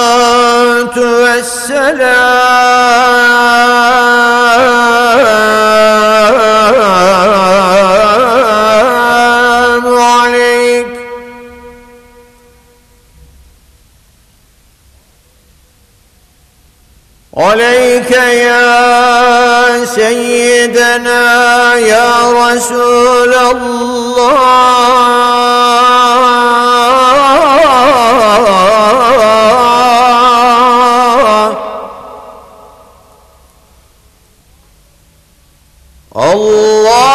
الصلاة والسلام عليك عليك يا سيدنا يا رسول الله الله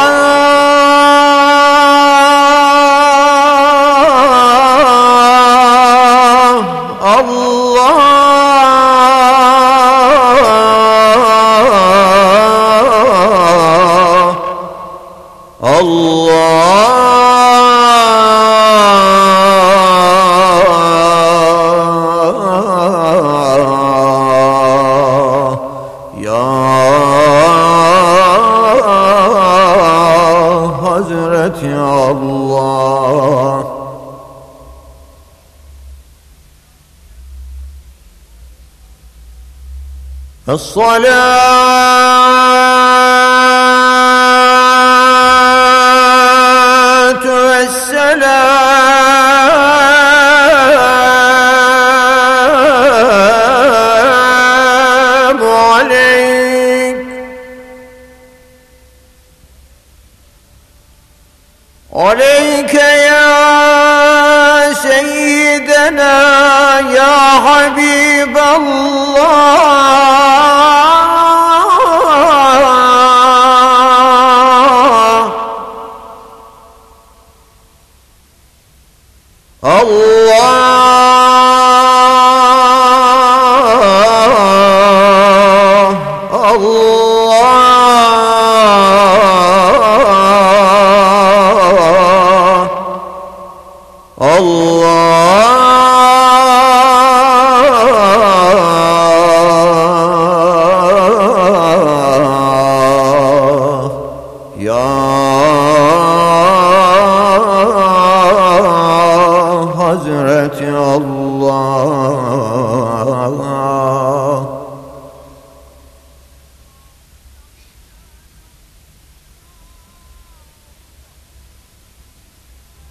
الصلاة والسلام عليك عليك يا سيدنا يا حبيب الله الله الله الله يا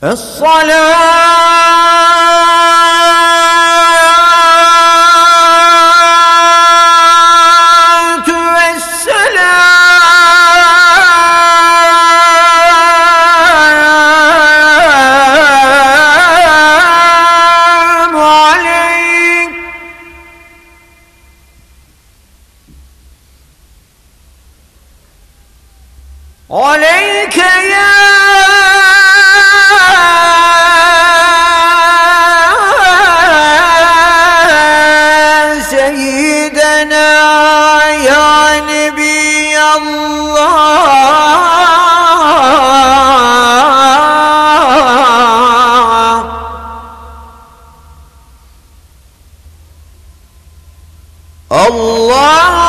Es-salatu ve-selamu aleyk Aleyke ya سيدنا يا نبي الله. الله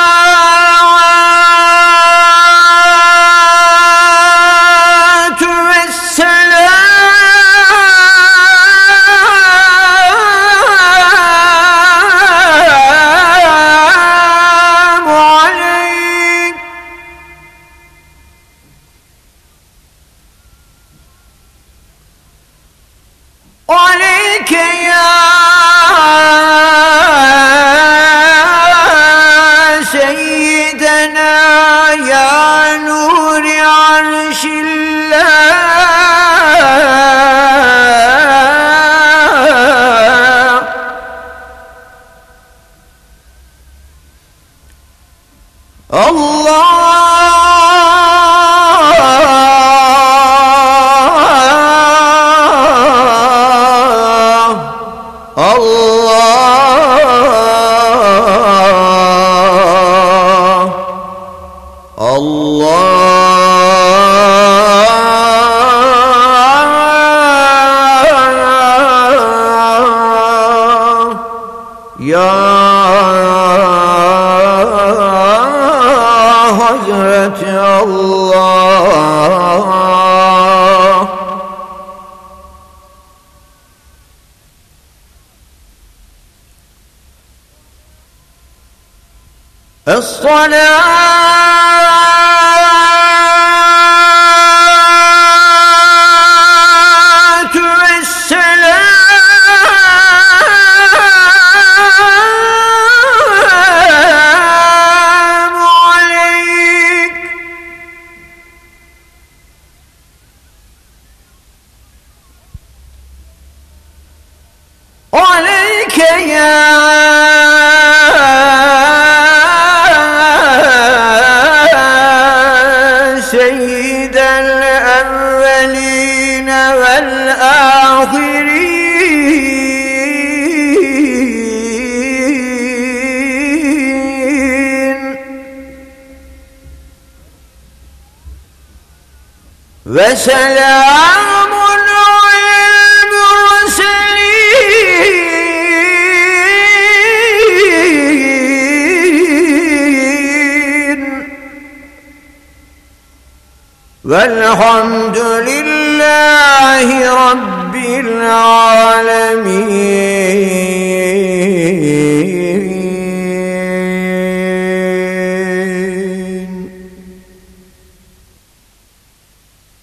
عليك يا الله يا حضرة الله. الصلاة ve selamun alel murselin velhamdülillahi